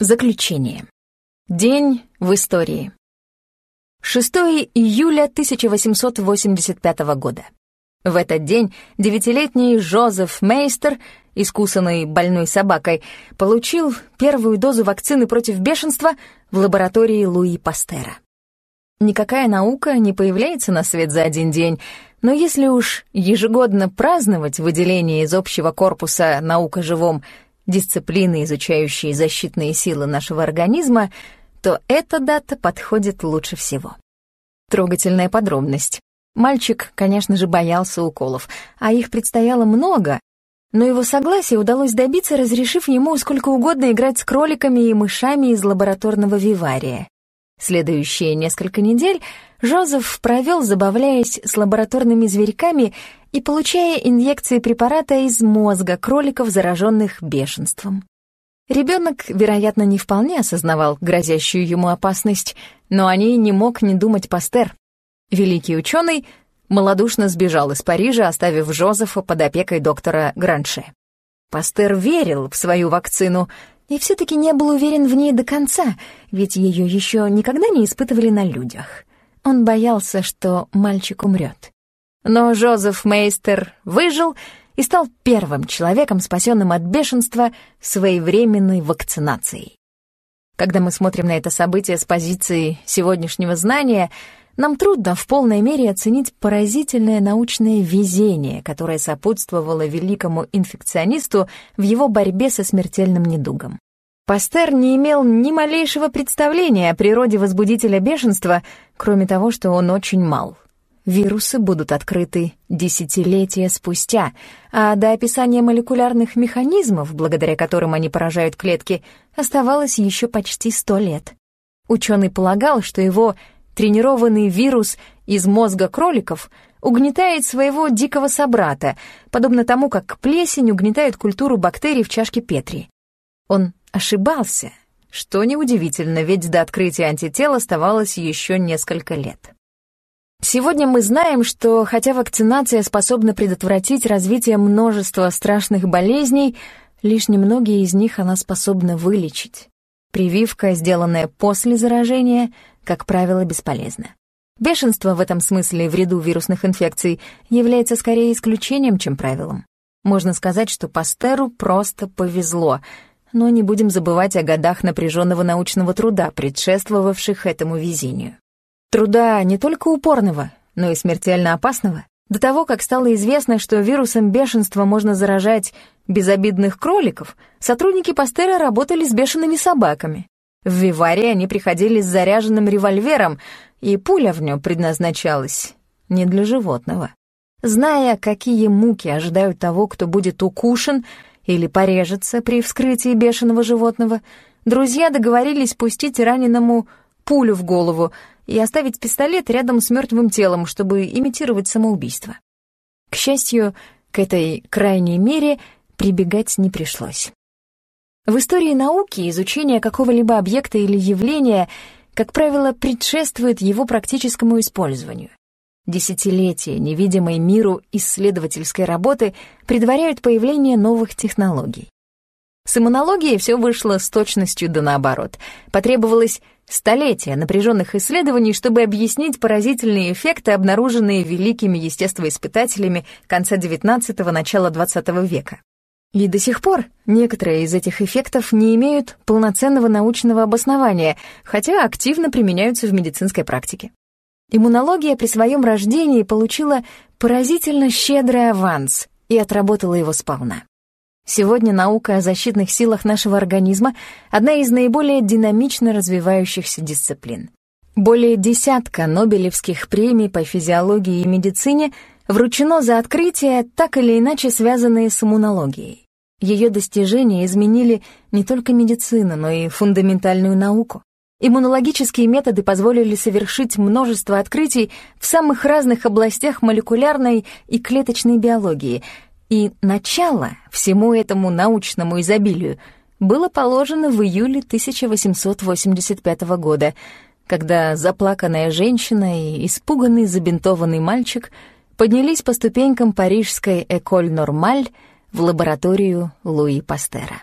Заключение. День в истории. 6 июля 1885 года. В этот день девятилетний Жозеф Мейстер, искусанный больной собакой, получил первую дозу вакцины против бешенства в лаборатории Луи Пастера. Никакая наука не появляется на свет за один день, но если уж ежегодно праздновать выделение из общего корпуса «Наука живом» дисциплины, изучающие защитные силы нашего организма, то эта дата подходит лучше всего. Трогательная подробность. Мальчик, конечно же, боялся уколов, а их предстояло много, но его согласие удалось добиться, разрешив ему сколько угодно играть с кроликами и мышами из лабораторного вивария. Следующие несколько недель Жозеф провел, забавляясь с лабораторными зверьками и получая инъекции препарата из мозга кроликов, зараженных бешенством. Ребенок, вероятно, не вполне осознавал грозящую ему опасность, но о ней не мог не думать Пастер. Великий ученый малодушно сбежал из Парижа, оставив Жозефа под опекой доктора Гранше. Пастер верил в свою вакцину и все-таки не был уверен в ней до конца, ведь ее еще никогда не испытывали на людях. Он боялся, что мальчик умрет. Но Жозеф Мейстер выжил и стал первым человеком, спасенным от бешенства своевременной вакцинацией. Когда мы смотрим на это событие с позиции сегодняшнего знания, нам трудно в полной мере оценить поразительное научное везение, которое сопутствовало великому инфекционисту в его борьбе со смертельным недугом. Пастер не имел ни малейшего представления о природе возбудителя бешенства, кроме того, что он очень мал. Вирусы будут открыты десятилетия спустя, а до описания молекулярных механизмов, благодаря которым они поражают клетки, оставалось еще почти сто лет. Ученый полагал, что его тренированный вирус из мозга кроликов угнетает своего дикого собрата, подобно тому, как плесень угнетает культуру бактерий в чашке Петри. Он ошибался, что неудивительно, ведь до открытия антител оставалось еще несколько лет. Сегодня мы знаем, что хотя вакцинация способна предотвратить развитие множества страшных болезней, лишь немногие из них она способна вылечить. Прививка, сделанная после заражения, как правило, бесполезна. Бешенство в этом смысле в ряду вирусных инфекций является скорее исключением, чем правилом. Можно сказать, что Пастеру просто повезло, но не будем забывать о годах напряженного научного труда, предшествовавших этому везению. Труда не только упорного, но и смертельно опасного. До того, как стало известно, что вирусом бешенства можно заражать безобидных кроликов, сотрудники Пастера работали с бешеными собаками. В Виваре они приходили с заряженным револьвером, и пуля в нем предназначалась не для животного. Зная, какие муки ожидают того, кто будет укушен или порежется при вскрытии бешеного животного, друзья договорились пустить раненому пулю в голову и оставить пистолет рядом с мертвым телом, чтобы имитировать самоубийство. К счастью, к этой крайней мере прибегать не пришлось. В истории науки изучение какого-либо объекта или явления, как правило, предшествует его практическому использованию. Десятилетия невидимой миру исследовательской работы предваряют появление новых технологий. С иммунологией все вышло с точностью да наоборот. Потребовалось столетия напряженных исследований, чтобы объяснить поразительные эффекты, обнаруженные великими естествоиспытателями конца XIX – начала XX века. И до сих пор некоторые из этих эффектов не имеют полноценного научного обоснования, хотя активно применяются в медицинской практике. Иммунология при своем рождении получила поразительно щедрый аванс и отработала его сполна. Сегодня наука о защитных силах нашего организма — одна из наиболее динамично развивающихся дисциплин. Более десятка Нобелевских премий по физиологии и медицине вручено за открытия, так или иначе связанные с иммунологией. Ее достижения изменили не только медицину, но и фундаментальную науку. Иммунологические методы позволили совершить множество открытий в самых разных областях молекулярной и клеточной биологии — и начало всему этому научному изобилию было положено в июле 1885 года, когда заплаканная женщина и испуганный забинтованный мальчик поднялись по ступенькам парижской «Эколь Нормаль» в лабораторию Луи Пастера.